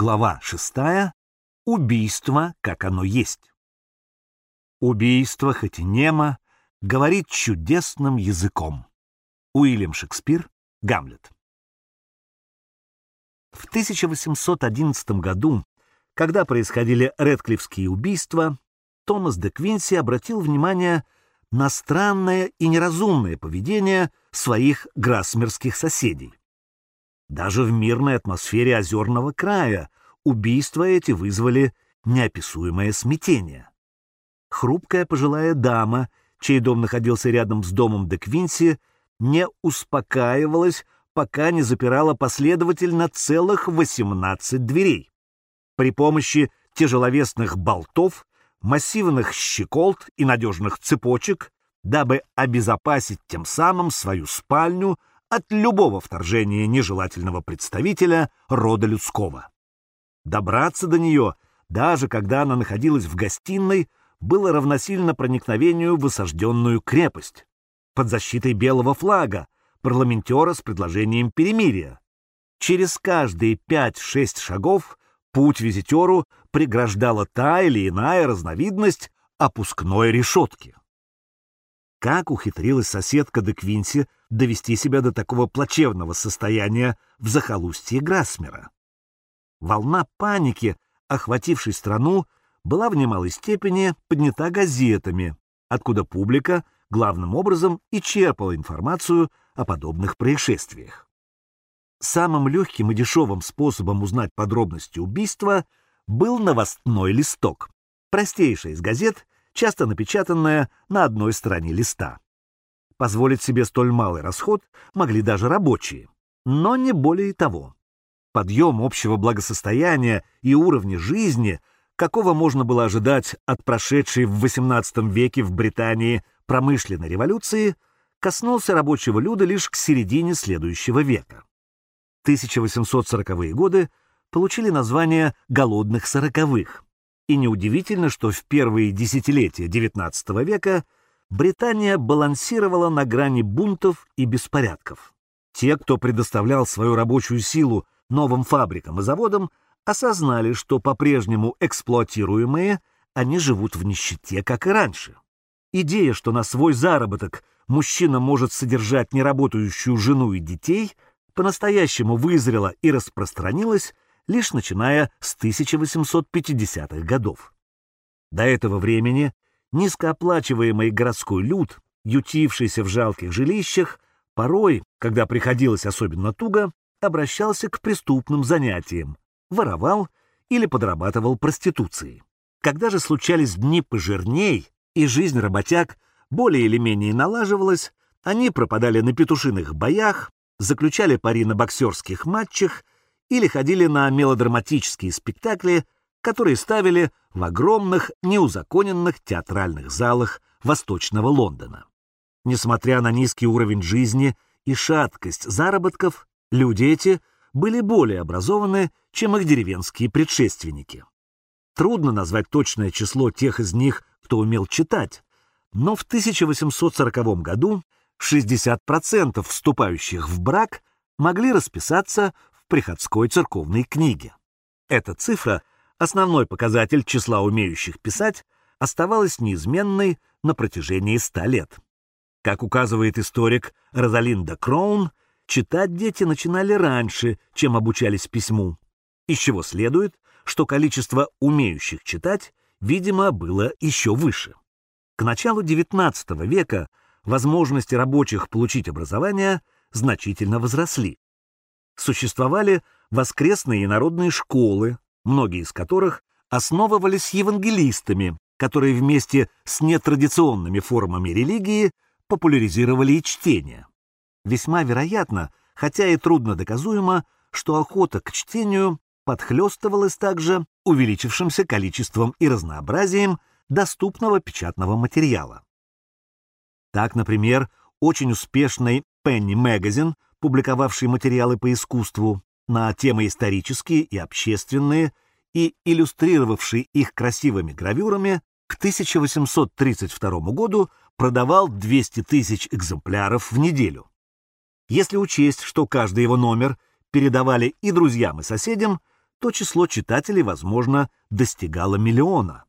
Глава шестая. Убийство, как оно есть. Убийство, хоть и немо, говорит чудесным языком. Уильям Шекспир, Гамлет. В 1811 году, когда происходили Редклифские убийства, Томас де Квинси обратил внимание на странное и неразумное поведение своих грассмерских соседей. Даже в мирной атмосфере озерного края убийства эти вызвали неописуемое смятение. Хрупкая пожилая дама, чей дом находился рядом с домом де Квинси, не успокаивалась, пока не запирала последовательно целых 18 дверей. При помощи тяжеловесных болтов, массивных щеколд и надежных цепочек, дабы обезопасить тем самым свою спальню от любого вторжения нежелательного представителя рода людского. Добраться до нее, даже когда она находилась в гостиной, было равносильно проникновению в осажденную крепость под защитой белого флага, парламентера с предложением перемирия. Через каждые пять-шесть шагов путь визитеру преграждала та или иная разновидность опускной решетки. Как ухитрилась соседка де Квинси довести себя до такого плачевного состояния в захолустье Грассмера? Волна паники, охватившей страну, была в немалой степени поднята газетами, откуда публика главным образом и черпала информацию о подобных происшествиях. Самым легким и дешевым способом узнать подробности убийства был новостной листок, простейшая из газет, часто напечатанная на одной стороне листа. Позволить себе столь малый расход могли даже рабочие, но не более того. Подъем общего благосостояния и уровня жизни, какого можно было ожидать от прошедшей в XVIII веке в Британии промышленной революции, коснулся рабочего люда лишь к середине следующего века. 1840-е годы получили название «голодных сороковых», и неудивительно, что в первые десятилетия XIX века Британия балансировала на грани бунтов и беспорядков. Те, кто предоставлял свою рабочую силу новым фабрикам и заводам, осознали, что по-прежнему эксплуатируемые они живут в нищете, как и раньше. Идея, что на свой заработок мужчина может содержать неработающую жену и детей, по-настоящему вызрела и распространилась лишь начиная с 1850-х годов. До этого времени низкооплачиваемый городской люд, ютившийся в жалких жилищах, порой, когда приходилось особенно туго, обращался к преступным занятиям, воровал или подрабатывал проституцией. Когда же случались дни пожирней, и жизнь работяг более или менее налаживалась, они пропадали на петушиных боях, заключали пари на боксерских матчах или ходили на мелодраматические спектакли, которые ставили в огромных неузаконенных театральных залах Восточного Лондона. Несмотря на низкий уровень жизни и шаткость заработков, люди эти были более образованы, чем их деревенские предшественники. Трудно назвать точное число тех из них, кто умел читать, но в 1840 году 60% вступающих в брак могли расписаться приходской церковной книге. Эта цифра, основной показатель числа умеющих писать, оставалась неизменной на протяжении ста лет. Как указывает историк Розалинда Кроун, читать дети начинали раньше, чем обучались письму, из чего следует, что количество умеющих читать, видимо, было еще выше. К началу XIX века возможности рабочих получить образование значительно возросли существовали воскресные и народные школы, многие из которых основывались евангелистами, которые вместе с нетрадиционными формами религии популяризировали и чтение. Весьма вероятно, хотя и трудно доказуемо, что охота к чтению подхлестывалась также увеличившимся количеством и разнообразием доступного печатного материала. Так, например, очень успешный Penny Magazine публиковавший материалы по искусству на темы исторические и общественные и иллюстрировавший их красивыми гравюрами, к 1832 году продавал 200 тысяч экземпляров в неделю. Если учесть, что каждый его номер передавали и друзьям, и соседям, то число читателей, возможно, достигало миллиона.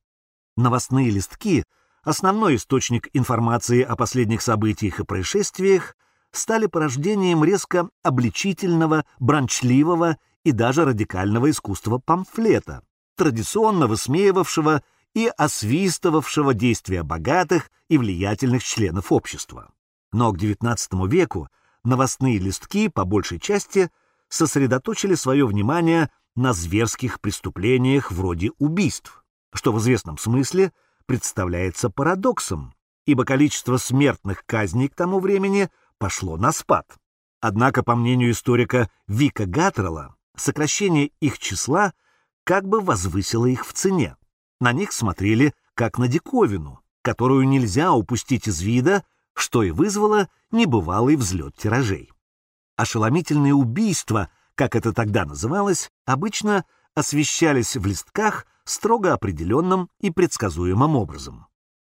Новостные листки, основной источник информации о последних событиях и происшествиях, стали порождением резко обличительного, бранчливого и даже радикального искусства памфлета, традиционно высмеивавшего и освистывавшего действия богатых и влиятельных членов общества. Но к XIX веку новостные листки, по большей части, сосредоточили свое внимание на зверских преступлениях вроде убийств, что в известном смысле представляется парадоксом, ибо количество смертных казней к тому времени пошло на спад. Однако, по мнению историка Вика Гаттерла, сокращение их числа как бы возвысило их в цене. На них смотрели как на диковину, которую нельзя упустить из вида, что и вызвало небывалый взлет тиражей. Ошеломительные убийства, как это тогда называлось, обычно освещались в листках строго определенным и предсказуемым образом.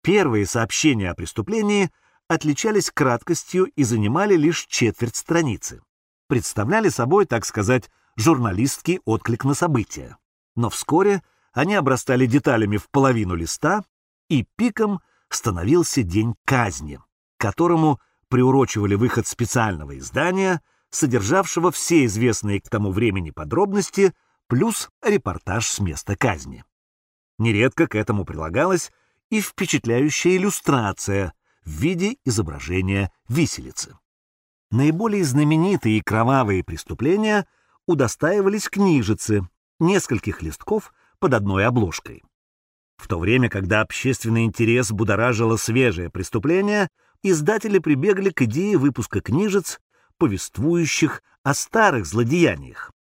Первые сообщения о преступлении отличались краткостью и занимали лишь четверть страницы. Представляли собой, так сказать, журналистский отклик на события. Но вскоре они обрастали деталями в половину листа, и пиком становился день казни, которому приурочивали выход специального издания, содержавшего все известные к тому времени подробности, плюс репортаж с места казни. Нередко к этому прилагалась и впечатляющая иллюстрация в виде изображения виселицы. Наиболее знаменитые и кровавые преступления удостаивались книжицы, нескольких листков под одной обложкой. В то время, когда общественный интерес будоражило свежее преступление, издатели прибегли к идее выпуска книжец, повествующих о старых злодеяниях.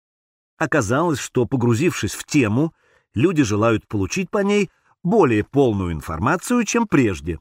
Оказалось, что, погрузившись в тему, люди желают получить по ней более полную информацию, чем прежде.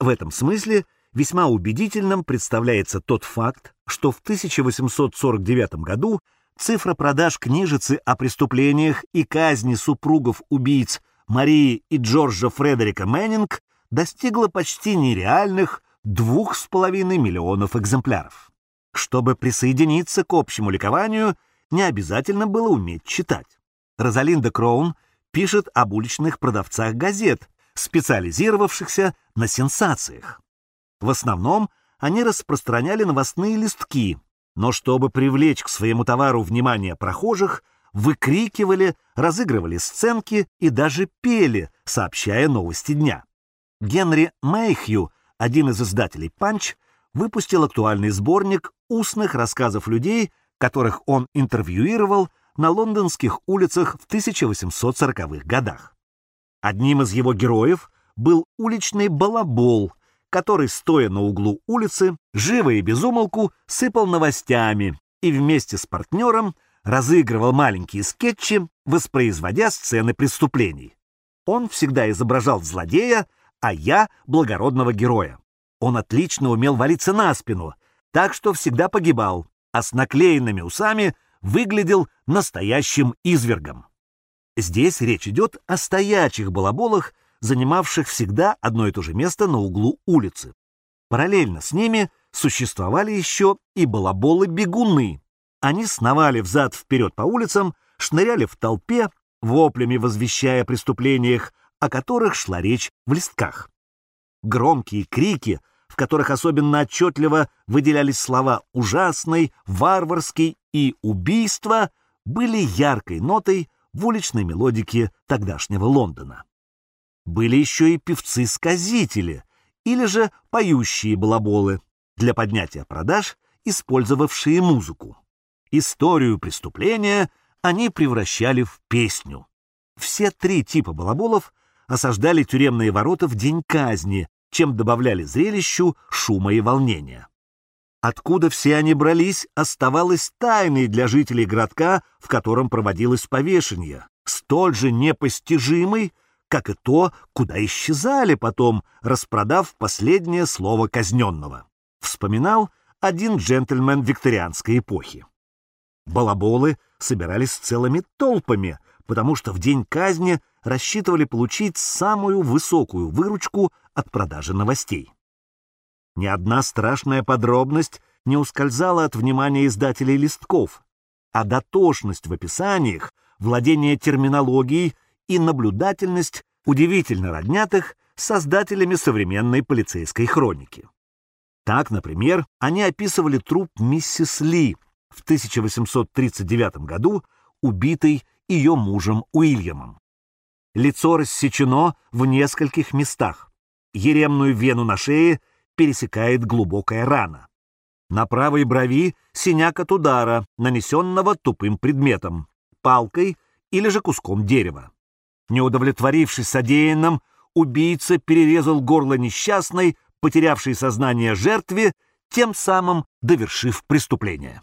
В этом смысле весьма убедительным представляется тот факт, что в 1849 году цифра продаж книжицы о преступлениях и казни супругов-убийц Марии и Джорджа Фредерика Мэннинг достигла почти нереальных двух с половиной миллионов экземпляров. Чтобы присоединиться к общему ликованию, не обязательно было уметь читать. Розалинда Кроун пишет об уличных продавцах газет, специализировавшихся на сенсациях. В основном они распространяли новостные листки, но чтобы привлечь к своему товару внимание прохожих, выкрикивали, разыгрывали сценки и даже пели, сообщая новости дня. Генри Мэйхью, один из издателей «Панч», выпустил актуальный сборник устных рассказов людей, которых он интервьюировал на лондонских улицах в 1840-х годах. Одним из его героев был уличный балабол, который, стоя на углу улицы, живо и безумолку сыпал новостями и вместе с партнером разыгрывал маленькие скетчи, воспроизводя сцены преступлений. Он всегда изображал злодея, а я — благородного героя. Он отлично умел валиться на спину, так что всегда погибал, а с наклеенными усами выглядел настоящим извергом. Здесь речь идет о стоячих балаболах, занимавших всегда одно и то же место на углу улицы. Параллельно с ними существовали еще и балаболы-бегуны. Они сновали взад-вперед по улицам, шныряли в толпе, воплями возвещая о преступлениях, о которых шла речь в листках. Громкие крики, в которых особенно отчетливо выделялись слова «ужасный», «варварский» и «убийство», были яркой нотой в уличной мелодике тогдашнего Лондона были еще и певцы-сказители или же поющие балаболы, для поднятия продаж, использовавшие музыку. Историю преступления они превращали в песню. Все три типа балаболов осаждали тюремные ворота в день казни, чем добавляли зрелищу шума и волнения. Откуда все они брались, оставалось тайной для жителей городка, в котором проводилось повешение, столь же непостижимой, как и то, куда исчезали потом, распродав последнее слово казненного. Вспоминал один джентльмен викторианской эпохи. Балаболы собирались целыми толпами, потому что в день казни рассчитывали получить самую высокую выручку от продажи новостей. Ни одна страшная подробность не ускользала от внимания издателей листков, а дотошность в описаниях владение терминологией и наблюдательность удивительно роднят их с создателями современной полицейской хроники. Так, например, они описывали труп миссис Ли в 1839 году, убитой ее мужем Уильямом. Лицо рассечено в нескольких местах. Еремную вену на шее пересекает глубокая рана. На правой брови синяк от удара, нанесенного тупым предметом, палкой или же куском дерева. Не удовлетворившись содеянным, убийца перерезал горло несчастной, потерявшей сознание жертве, тем самым довершив преступление.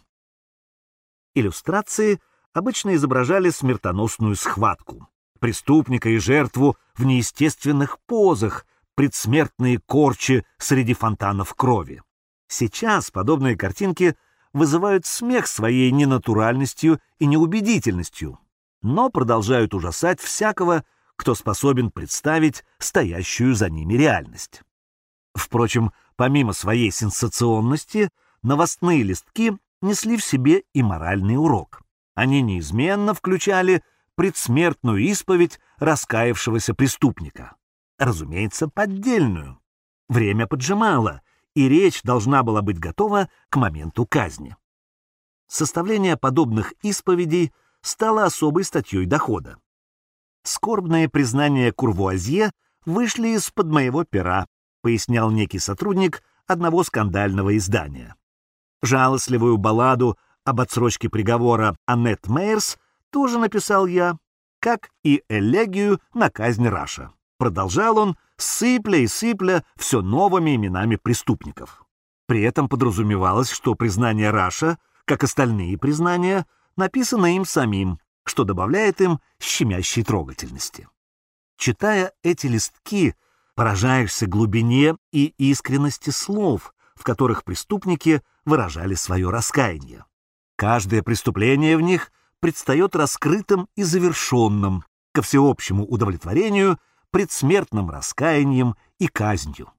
Иллюстрации обычно изображали смертоносную схватку, преступника и жертву в неестественных позах, предсмертные корчи среди фонтанов крови. Сейчас подобные картинки вызывают смех своей ненатуральностью и неубедительностью, но продолжают ужасать всякого, кто способен представить стоящую за ними реальность. Впрочем, помимо своей сенсационности, новостные листки несли в себе и моральный урок. Они неизменно включали предсмертную исповедь раскаявшегося преступника. Разумеется, поддельную. Время поджимало, и речь должна была быть готова к моменту казни. Составление подобных исповедей стало особой статьей дохода. Скорбные признания Курвуазье вышли из-под моего пера, пояснял некий сотрудник одного скандального издания. Жалостливую балладу об отсрочке приговора Аннет Мейерс тоже написал я, как и элегию на казнь Раша. Продолжал он, сыпля и сыпля все новыми именами преступников. При этом подразумевалось, что признание Раша, как остальные признания, написано им самим, что добавляет им щемящей трогательности. Читая эти листки, поражаешься глубине и искренности слов, в которых преступники выражали свое раскаяние. Каждое преступление в них предстает раскрытым и завершенным, ко всеобщему удовлетворению, предсмертным раскаянием и казнью.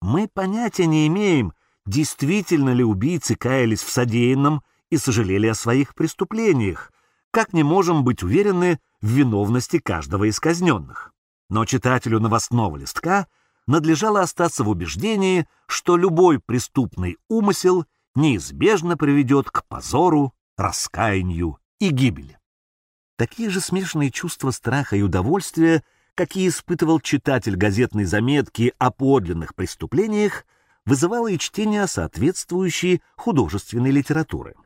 Мы понятия не имеем, действительно ли убийцы каялись в содеянном и сожалели о своих преступлениях, как не можем быть уверены в виновности каждого из казненных. Но читателю новостного листка надлежало остаться в убеждении, что любой преступный умысел неизбежно приведет к позору, раскаянию и гибели. Такие же смешанные чувства страха и удовольствия, какие испытывал читатель газетной заметки о подлинных преступлениях, вызывало и чтение соответствующей художественной литературы.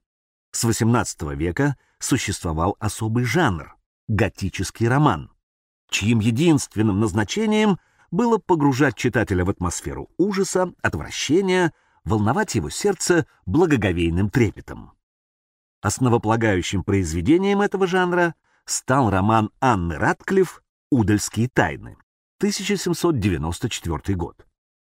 С XVIII века существовал особый жанр — готический роман, чьим единственным назначением было погружать читателя в атмосферу ужаса, отвращения, волновать его сердце благоговейным трепетом. Основополагающим произведением этого жанра стал роман Анны Ратклифф «Удальские тайны», 1794 год.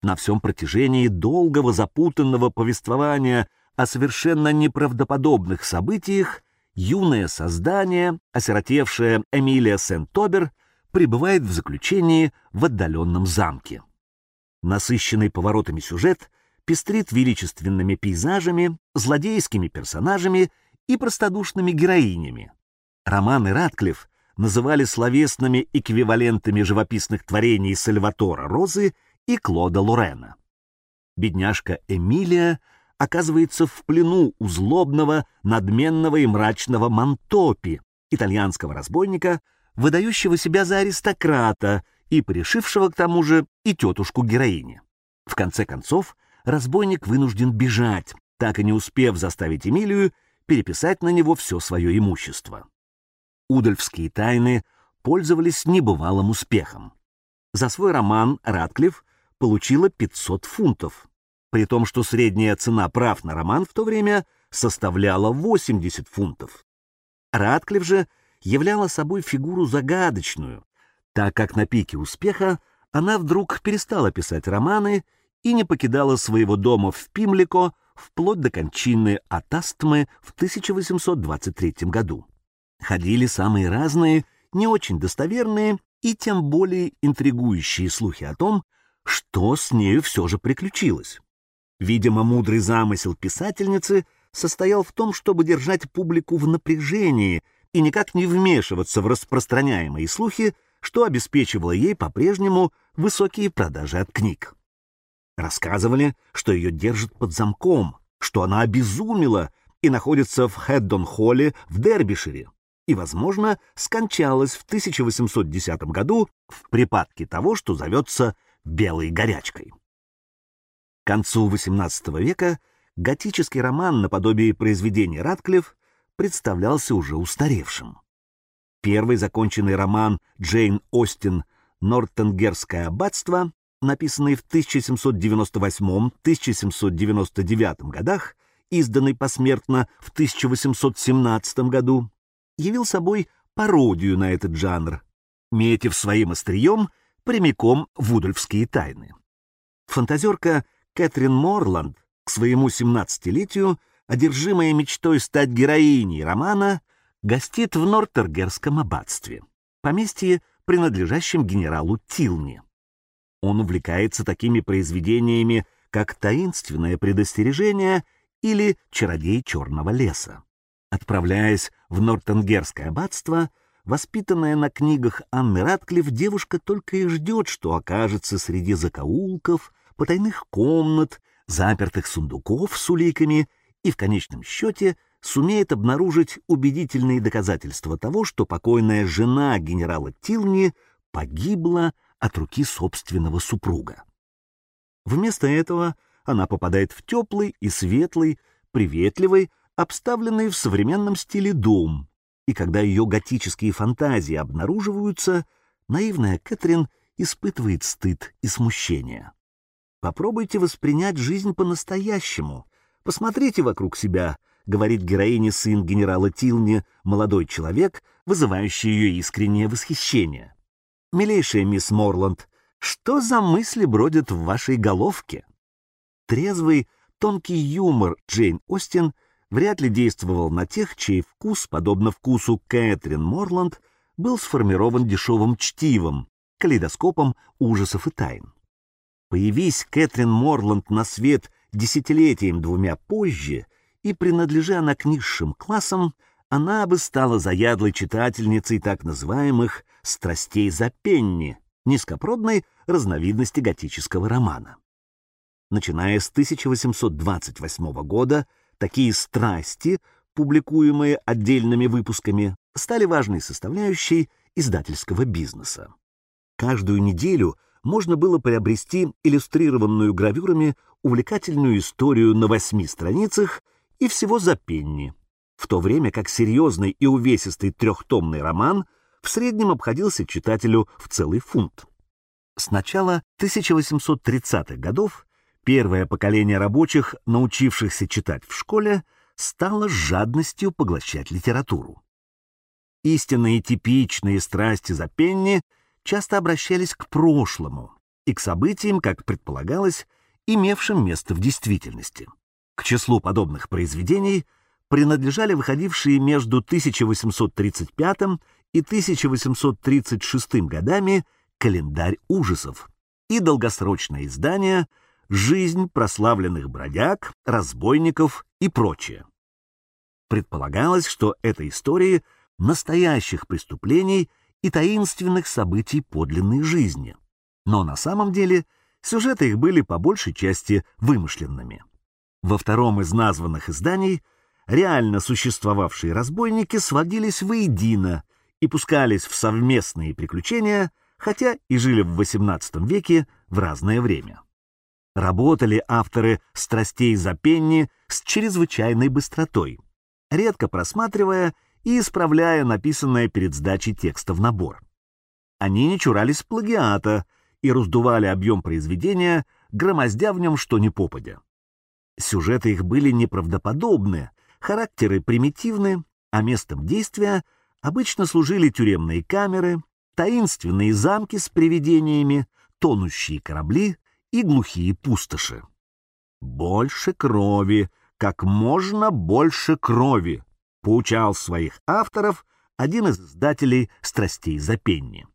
На всем протяжении долгого запутанного повествования о совершенно неправдоподобных событиях юное создание, осиротевшее Эмилия Сент-Тобер, пребывает в заключении в отдаленном замке. Насыщенный поворотами сюжет пестрит величественными пейзажами, злодейскими персонажами и простодушными героинями. Романы Ратклифф называли словесными эквивалентами живописных творений Сальватора Розы и Клода Лорена. Бедняжка Эмилия оказывается в плену у злобного, надменного и мрачного Монтопи, итальянского разбойника, выдающего себя за аристократа и пришившего к тому же и тетушку героини. В конце концов, разбойник вынужден бежать, так и не успев заставить Эмилию переписать на него все свое имущество. Удальфские тайны пользовались небывалым успехом. За свой роман Ратклифф получила 500 фунтов, при том, что средняя цена прав на роман в то время составляла 80 фунтов. Ратклифф же являла собой фигуру загадочную, так как на пике успеха она вдруг перестала писать романы и не покидала своего дома в Пимлико вплоть до кончины от астмы в 1823 году. Ходили самые разные, не очень достоверные и тем более интригующие слухи о том, что с нею все же приключилось. Видимо, мудрый замысел писательницы состоял в том, чтобы держать публику в напряжении, и никак не вмешиваться в распространяемые слухи, что обеспечивало ей по-прежнему высокие продажи от книг. Рассказывали, что ее держат под замком, что она обезумела и находится в Хэддон-холле в Дербишире, и, возможно, скончалась в 1810 году в припадке того, что зовется «белой горячкой». К концу XVIII века готический роман наподобие произведений Ратклифф представлялся уже устаревшим. Первый законченный роман Джейн Остин «Нортенгерское аббатство», написанный в 1798-1799 годах, изданный посмертно в 1817 году, явил собой пародию на этот жанр, метив своим острием прямиком в удольфские тайны. Фантазерка Кэтрин Морланд к своему 17-летию, одержимая мечтой стать героиней романа, гостит в Нортергерском аббатстве, поместье, принадлежащем генералу Тилни. Он увлекается такими произведениями, как «Таинственное предостережение» или «Чародей черного леса». Отправляясь в Нортенгерское аббатство, воспитанная на книгах Анны Ратклифф, девушка только и ждет, что окажется среди закоулков, потайных комнат, запертых сундуков с уликами и, в конечном счете, сумеет обнаружить убедительные доказательства того, что покойная жена генерала Тилни погибла от руки собственного супруга. Вместо этого она попадает в теплый и светлый, приветливый, обставленный в современном стиле дом, и когда ее готические фантазии обнаруживаются, наивная Кэтрин испытывает стыд и смущение. Попробуйте воспринять жизнь по-настоящему. Посмотрите вокруг себя, говорит героине сын генерала Тилни, молодой человек, вызывающий ее искреннее восхищение. Милейшая мисс Морланд, что за мысли бродят в вашей головке? Трезвый, тонкий юмор Джейн Остин вряд ли действовал на тех, чей вкус, подобно вкусу Кэтрин Морланд, был сформирован дешевым чтивом, калейдоскопом ужасов и тайн. Появись Кэтрин Морланд на свет десятилетием двумя позже, и принадлежа она к низшим классам, она бы стала заядлой читательницей так называемых «страстей за пенни», низкопродной разновидности готического романа. Начиная с 1828 года Такие страсти, публикуемые отдельными выпусками, стали важной составляющей издательского бизнеса. Каждую неделю можно было приобрести иллюстрированную гравюрами увлекательную историю на восьми страницах и всего за пенни, в то время как серьезный и увесистый трехтомный роман в среднем обходился читателю в целый фунт. С начала 1830-х годов Первое поколение рабочих, научившихся читать в школе, стало с жадностью поглощать литературу. Истинные типичные страсти за пенни часто обращались к прошлому и к событиям, как предполагалось, имевшим место в действительности. К числу подобных произведений принадлежали выходившие между 1835 и 1836 годами «Календарь ужасов» и долгосрочное издание – жизнь прославленных бродяг, разбойников и прочее. Предполагалось, что это истории настоящих преступлений и таинственных событий подлинной жизни. Но на самом деле сюжеты их были по большей части вымышленными. Во втором из названных изданий реально существовавшие разбойники сводились воедино и пускались в совместные приключения, хотя и жили в XVIII веке в разное время. Работали авторы «Страстей за пенни» с чрезвычайной быстротой, редко просматривая и исправляя написанное перед сдачей текста в набор. Они не чурались плагиата и раздували объем произведения, громоздя в нем что ни попадя. Сюжеты их были неправдоподобны, характеры примитивны, а местом действия обычно служили тюремные камеры, таинственные замки с привидениями, тонущие корабли и глухие пустоши. «Больше крови, как можно больше крови», — поучал своих авторов один из издателей «Страстей за пенни».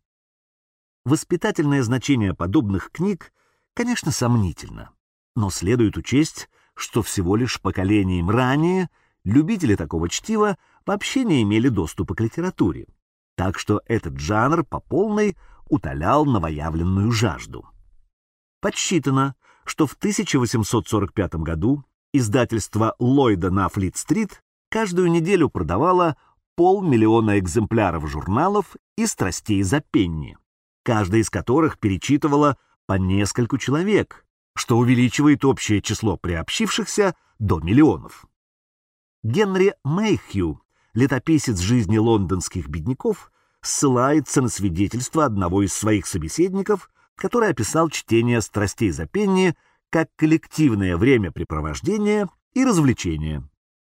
Воспитательное значение подобных книг, конечно, сомнительно, но следует учесть, что всего лишь поколением ранее любители такого чтива вообще не имели доступа к литературе, так что этот жанр по полной утолял новоявленную жажду. Подсчитано, что в 1845 году издательство Ллойда на Флит-стрит каждую неделю продавало полмиллиона экземпляров журналов и страстей за пенни, каждая из которых перечитывала по нескольку человек, что увеличивает общее число приобщившихся до миллионов. Генри Мэйхью, летописец жизни лондонских бедняков, ссылается на свидетельство одного из своих собеседников, который описал чтение «Страстей за пенни» как коллективное времяпрепровождение и развлечение.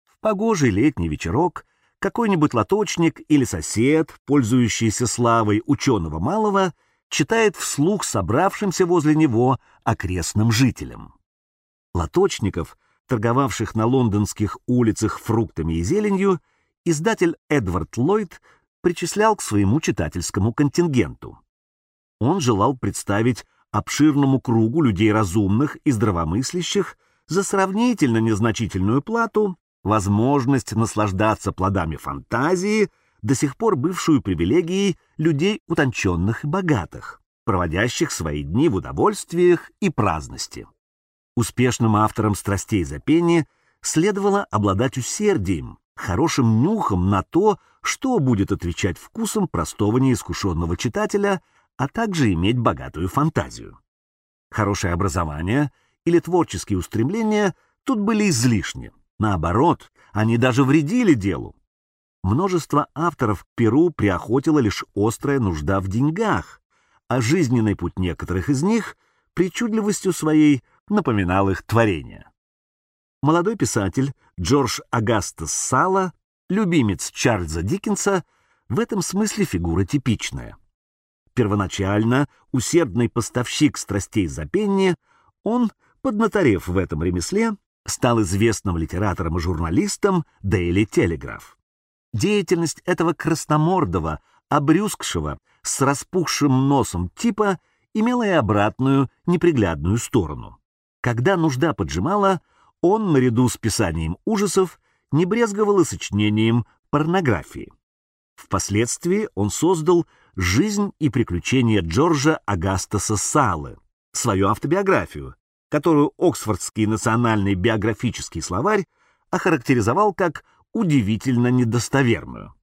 В погожий летний вечерок какой-нибудь лоточник или сосед, пользующийся славой ученого малого, читает вслух собравшимся возле него окрестным жителям. Лоточников, торговавших на лондонских улицах фруктами и зеленью, издатель Эдвард Ллойд причислял к своему читательскому контингенту. Он желал представить обширному кругу людей разумных и здравомыслящих за сравнительно незначительную плату возможность наслаждаться плодами фантазии, до сих пор бывшую привилегией людей утонченных и богатых, проводящих свои дни в удовольствиях и праздности. Успешным авторам страстей за пение следовало обладать усердием, хорошим нюхом на то, что будет отвечать вкусом простого неискушенного читателя, а также иметь богатую фантазию. Хорошее образование или творческие устремления тут были излишни. Наоборот, они даже вредили делу. Множество авторов к Перу приохотила лишь острая нужда в деньгах, а жизненный путь некоторых из них причудливостью своей напоминал их творение. Молодой писатель Джордж Агастас Сала, любимец Чарльза Диккенса, в этом смысле фигура типичная. Первоначально усердный поставщик страстей за пенни, он, поднаторев в этом ремесле, стал известным литератором и журналистом Daily Telegraph. Деятельность этого красномордого, обрюзгшего, с распухшим носом типа имела и обратную, неприглядную сторону. Когда нужда поджимала, он, наряду с писанием ужасов, не брезговал и сочинением порнографии. Впоследствии он создал «Жизнь и приключения Джорджа Агастаса Салы», свою автобиографию, которую Оксфордский национальный биографический словарь охарактеризовал как удивительно недостоверную.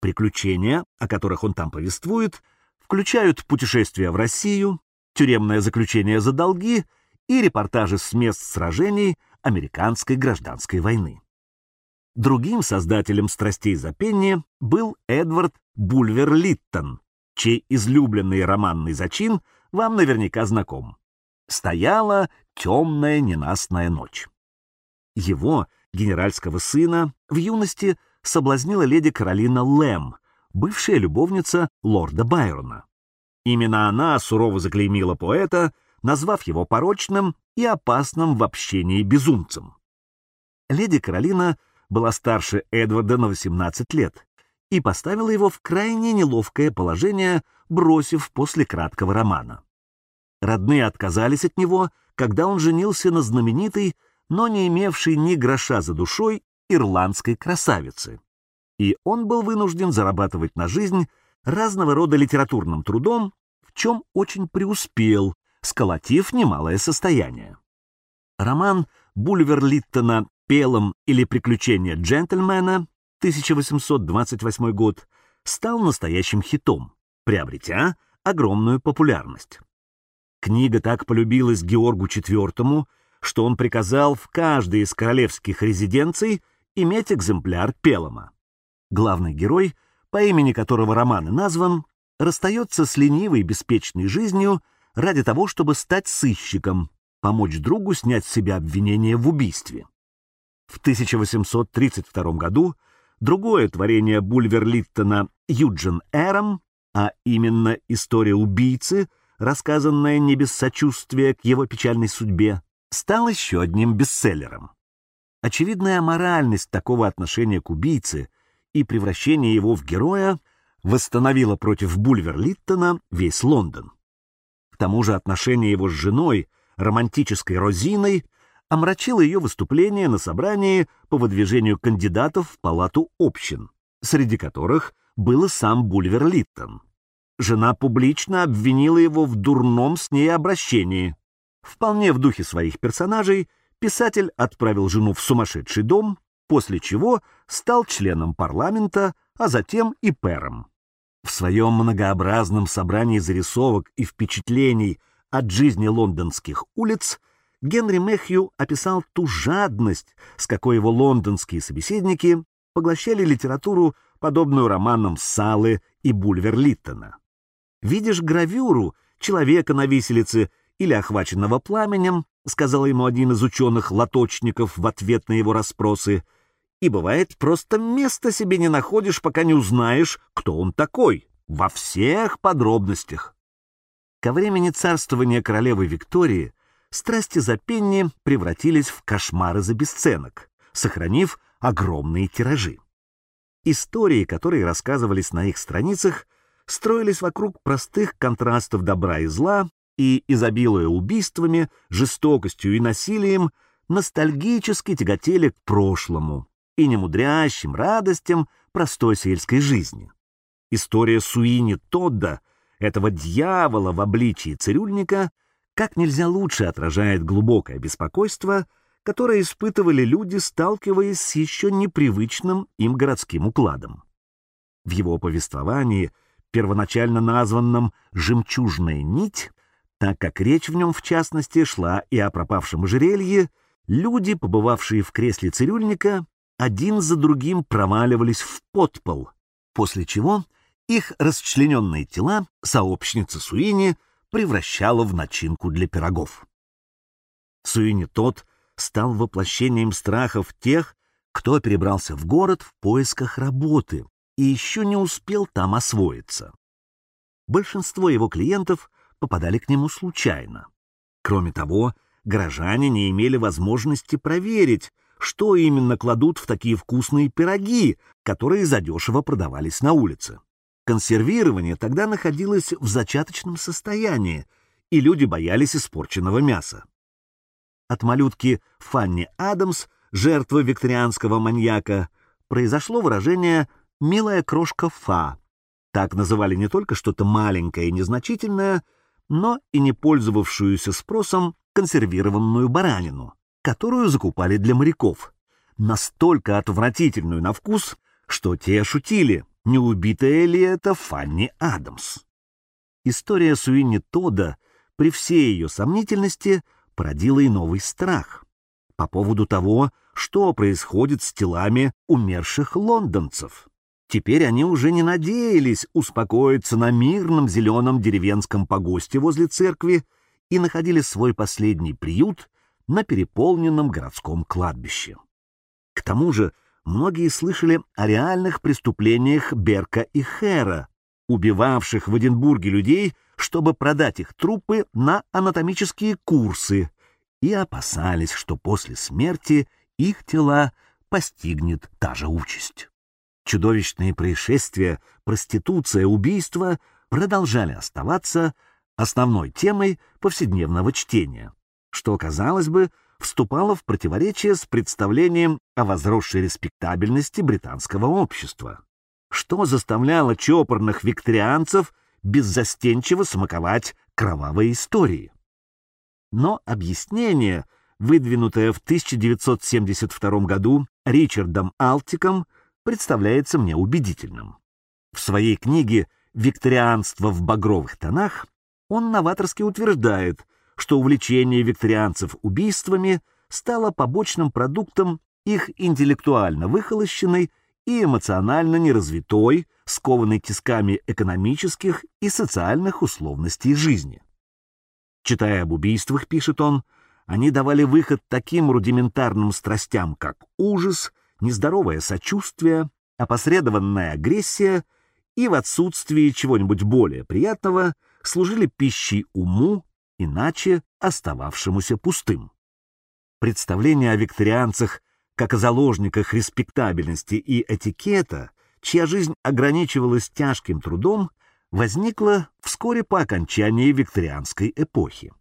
Приключения, о которых он там повествует, включают путешествия в Россию, тюремное заключение за долги и репортажи с мест сражений американской гражданской войны. Другим создателем «Страстей за пение» был Эдвард Бульвер Литтон, чей излюбленный романный зачин вам наверняка знаком. Стояла темная ненастная ночь. Его, генеральского сына, в юности соблазнила леди Каролина Лэм, бывшая любовница лорда Байрона. Именно она сурово заклеймила поэта, назвав его порочным и опасным в общении безумцем. Леди Каролина была старше Эдварда на 18 лет и поставила его в крайне неловкое положение, бросив после краткого романа. Родные отказались от него, когда он женился на знаменитой, но не имевшей ни гроша за душой ирландской красавице. И он был вынужден зарабатывать на жизнь разного рода литературным трудом, в чем очень преуспел, сколотив немалое состояние. Роман Бульвер Литтона «Пелом» или «Приключения джентльмена» 1828 год стал настоящим хитом, приобретя огромную популярность. Книга так полюбилась Георгу IV, что он приказал в каждой из королевских резиденций иметь экземпляр Пелэма. Главный герой, по имени которого роман и назван, расстается с ленивой беспечной жизнью ради того, чтобы стать сыщиком, помочь другу снять с себя обвинение в убийстве. В 1832 году другое творение Бульвер-Литтона «Юджин Эрам», а именно «История убийцы», рассказанная не без сочувствия к его печальной судьбе, стал еще одним бестселлером. Очевидная моральность такого отношения к убийце и превращение его в героя восстановила против Бульвер-Литтона весь Лондон. К тому же отношения его с женой, романтической Розиной, омрачило ее выступление на собрании по выдвижению кандидатов в палату общин, среди которых был сам Бульвер Литтон. Жена публично обвинила его в дурном с ней обращении. Вполне в духе своих персонажей писатель отправил жену в сумасшедший дом, после чего стал членом парламента, а затем и пэром. В своем многообразном собрании зарисовок и впечатлений от жизни лондонских улиц Генри Мэхью описал ту жадность, с какой его лондонские собеседники поглощали литературу, подобную романам Салы и Бульвер-Литтона. «Видишь гравюру человека на виселице или охваченного пламенем», сказал ему один из ученых-лоточников в ответ на его расспросы, и бывает, просто места себе не находишь, пока не узнаешь, кто он такой, во всех подробностях. Ко времени царствования королевы Виктории страсти за пенни превратились в кошмары за бесценок, сохранив огромные тиражи. Истории, которые рассказывались на их страницах, строились вокруг простых контрастов добра и зла и, изобилуя убийствами, жестокостью и насилием, ностальгически тяготели к прошлому и немудрящим радостям простой сельской жизни. История Суини Тодда, этого дьявола в обличии цирюльника, как нельзя лучше отражает глубокое беспокойство, которое испытывали люди, сталкиваясь с еще непривычным им городским укладом. В его повествовании, первоначально названном «Жемчужная нить», так как речь в нем, в частности, шла и о пропавшем ожерелье, люди, побывавшие в кресле цирюльника, один за другим проваливались в подпол, после чего их расчлененные тела сообщница Суини превращала в начинку для пирогов. Суини тот стал воплощением страхов тех, кто перебрался в город в поисках работы и еще не успел там освоиться. Большинство его клиентов попадали к нему случайно. Кроме того, горожане не имели возможности проверить, что именно кладут в такие вкусные пироги, которые задешево продавались на улице. Консервирование тогда находилось в зачаточном состоянии, и люди боялись испорченного мяса. От малютки Фанни Адамс, жертвы викторианского маньяка, произошло выражение «милая крошка Фа». Так называли не только что-то маленькое и незначительное, но и не пользовавшуюся спросом консервированную баранину которую закупали для моряков, настолько отвратительную на вкус, что те шутили, не убитая ли это Фанни Адамс. История Суини Тода при всей ее сомнительности породила и новый страх по поводу того, что происходит с телами умерших лондонцев. Теперь они уже не надеялись успокоиться на мирном зеленом деревенском погосте возле церкви и находили свой последний приют на переполненном городском кладбище. К тому же многие слышали о реальных преступлениях Берка и Хера, убивавших в Эдинбурге людей, чтобы продать их трупы на анатомические курсы, и опасались, что после смерти их тела постигнет та же участь. Чудовищные происшествия, проституция, убийства продолжали оставаться основной темой повседневного чтения что, казалось бы, вступало в противоречие с представлением о возросшей респектабельности британского общества, что заставляло чопорных викторианцев беззастенчиво смаковать кровавые истории. Но объяснение, выдвинутое в 1972 году Ричардом Алтиком, представляется мне убедительным. В своей книге «Викторианство в багровых тонах» он новаторски утверждает, что увлечение викторианцев убийствами стало побочным продуктом их интеллектуально выхолощенной и эмоционально неразвитой, скованной тисками экономических и социальных условностей жизни. Читая об убийствах, пишет он, они давали выход таким рудиментарным страстям, как ужас, нездоровое сочувствие, опосредованная агрессия и в отсутствии чего-нибудь более приятного служили пищей уму, иначе остававшемуся пустым. Представление о викторианцах как о заложниках респектабельности и этикета, чья жизнь ограничивалась тяжким трудом, возникло вскоре по окончании викторианской эпохи.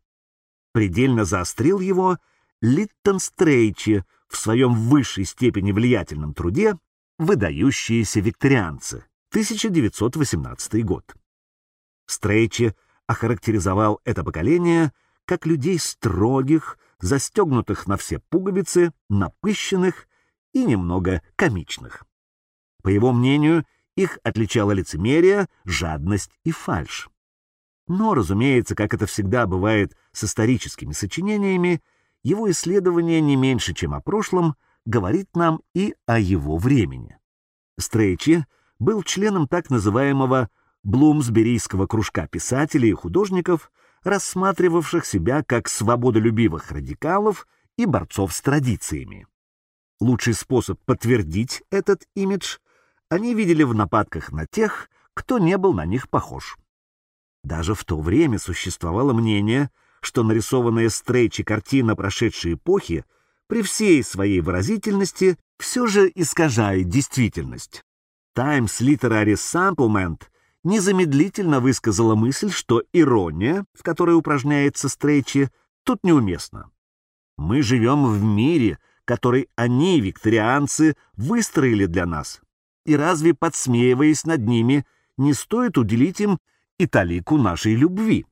Предельно заострил его Литтон Стрейчи в своем высшей степени влиятельном труде «Выдающиеся викторианцы» 1918 год. Стрейчи охарактеризовал это поколение как людей строгих, застегнутых на все пуговицы, напыщенных и немного комичных. По его мнению, их отличало лицемерие, жадность и фальшь. Но, разумеется, как это всегда бывает с историческими сочинениями, его исследование не меньше, чем о прошлом, говорит нам и о его времени. Стрейчи был членом так называемого Блумсберийского кружка писателей и художников, рассматривавших себя как свободолюбивых радикалов и борцов с традициями. Лучший способ подтвердить этот имидж они видели в нападках на тех, кто не был на них похож. Даже в то время существовало мнение, что нарисованная Стрейчи картина прошедшей эпохи при всей своей выразительности все же искажает действительность. Times Literary Supplement незамедлительно высказала мысль, что ирония, в которой упражняется Стрейчи, тут неуместна. Мы живем в мире, который они, викторианцы, выстроили для нас, и разве, подсмеиваясь над ними, не стоит уделить им и талику нашей любви?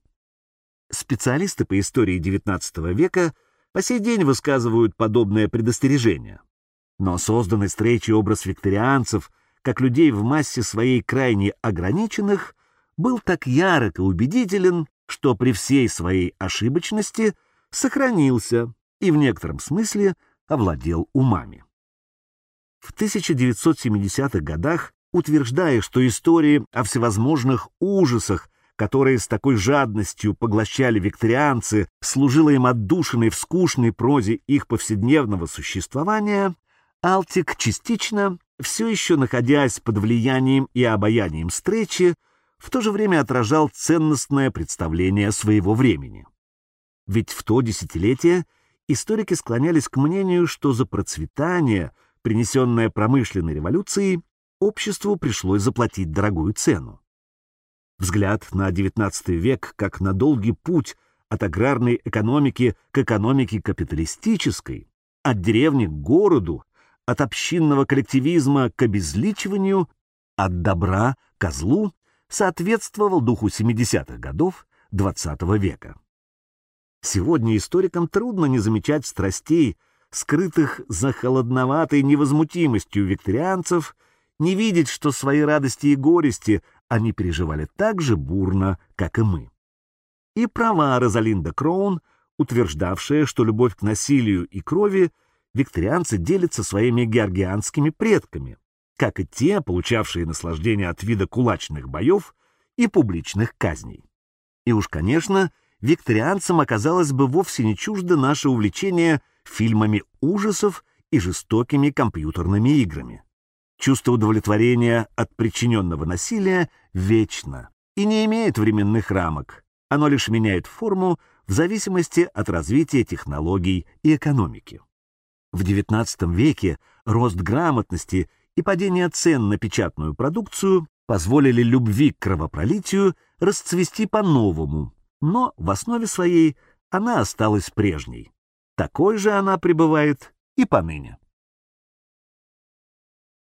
Специалисты по истории XIX века по сей день высказывают подобное предостережение. Но созданный встречи образ викторианцев, как людей в массе своей крайне ограниченных, был так ярок и убедителен, что при всей своей ошибочности сохранился и в некотором смысле овладел умами. В 1970-х годах, утверждая, что истории о всевозможных ужасах, которые с такой жадностью поглощали викторианцы, служила им отдушиной в скучной прозе их повседневного существования, Алтик частично, все еще находясь под влиянием и обаянием встречи, в то же время отражал ценностное представление своего времени. Ведь в то десятилетие историки склонялись к мнению, что за процветание – принесенное промышленной революцией, обществу пришлось заплатить дорогую цену. Взгляд на XIX век как на долгий путь от аграрной экономики к экономике капиталистической, от деревни к городу, от общинного коллективизма к обезличиванию, от добра к злу, соответствовал духу 70-х годов XX века. Сегодня историкам трудно не замечать страстей, скрытых за холодноватой невозмутимостью викторианцев, не видеть, что свои радости и горести они переживали так же бурно, как и мы. И права Розалинда Кроун, утверждавшая, что любовь к насилию и крови викторианцы делят со своими георгианскими предками, как и те, получавшие наслаждение от вида кулачных боев и публичных казней. И уж, конечно, викторианцам оказалось бы вовсе не чуждо наше увлечение – фильмами ужасов и жестокими компьютерными играми. Чувство удовлетворения от причиненного насилия вечно и не имеет временных рамок. Оно лишь меняет форму в зависимости от развития технологий и экономики. В XIX веке рост грамотности и падение цен на печатную продукцию позволили любви к кровопролитию расцвести по-новому, но в основе своей она осталась прежней. Такой же она пребывает и поныне.